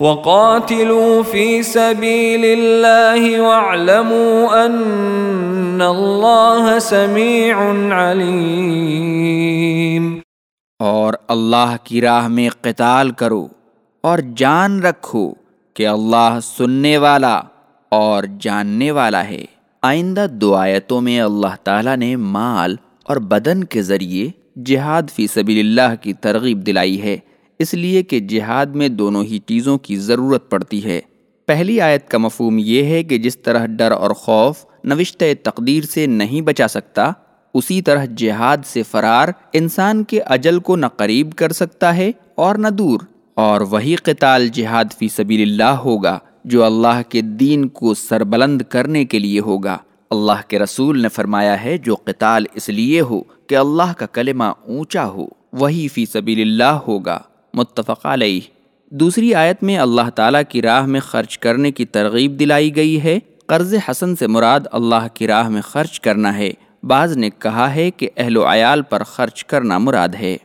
وقاتلوا في سبيل الله واعلموا ان الله سميع عليم. اور اللہ کی راہ میں قتال کرو اور جان رکھو کہ اللہ سننے والا اور جاننے والا ہے۔ آئندہ دو آیتوں میں اللہ تعالیٰ نے مال اور بدن کے ذریعے جہاد فی سبیل اللہ کی ترغیب دلائی ہے۔ اس لیے کہ جہاد میں دونوں ہی چیزوں کی ضرورت پڑتی ہے۔ پہلی آیت کا مفہوم یہ ہے کہ جس طرح ڈر اور خوف نوشتہ تقدیر سے نہیں بچا سکتا، اسی طرح جہاد سے فرار انسان کے اجل کو نہ قریب کر سکتا ہے اور نہ دور۔ اور وہی قتال جہاد فی سبیل اللہ ہوگا جو اللہ کے دین کو سربلند کرنے کے لیے ہوگا۔ اللہ کے رسول نے فرمایا ہے، جو قتال اس لیے ہو کہ اللہ کا کلمہ اونچا ہو، وہی فی سبیل اللہ ہوگا۔ متفق علیہ۔ دوسری آیت میں اللہ تعالیٰ کی راہ میں خرچ کرنے کی ترغیب دلائی گئی ہے۔ قرض حسن سے مراد اللہ کی راہ میں خرچ کرنا ہے۔ بعض نے کہا ہے کہ اہل و عیال پر خرچ کرنا مراد ہے۔